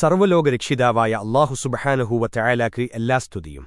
സർവലോകരക്ഷിതാവായ അള്ളാഹു സുബഹാനഹൂവ ചായാലാക്രി എല്ലാ സ്തുതിയും.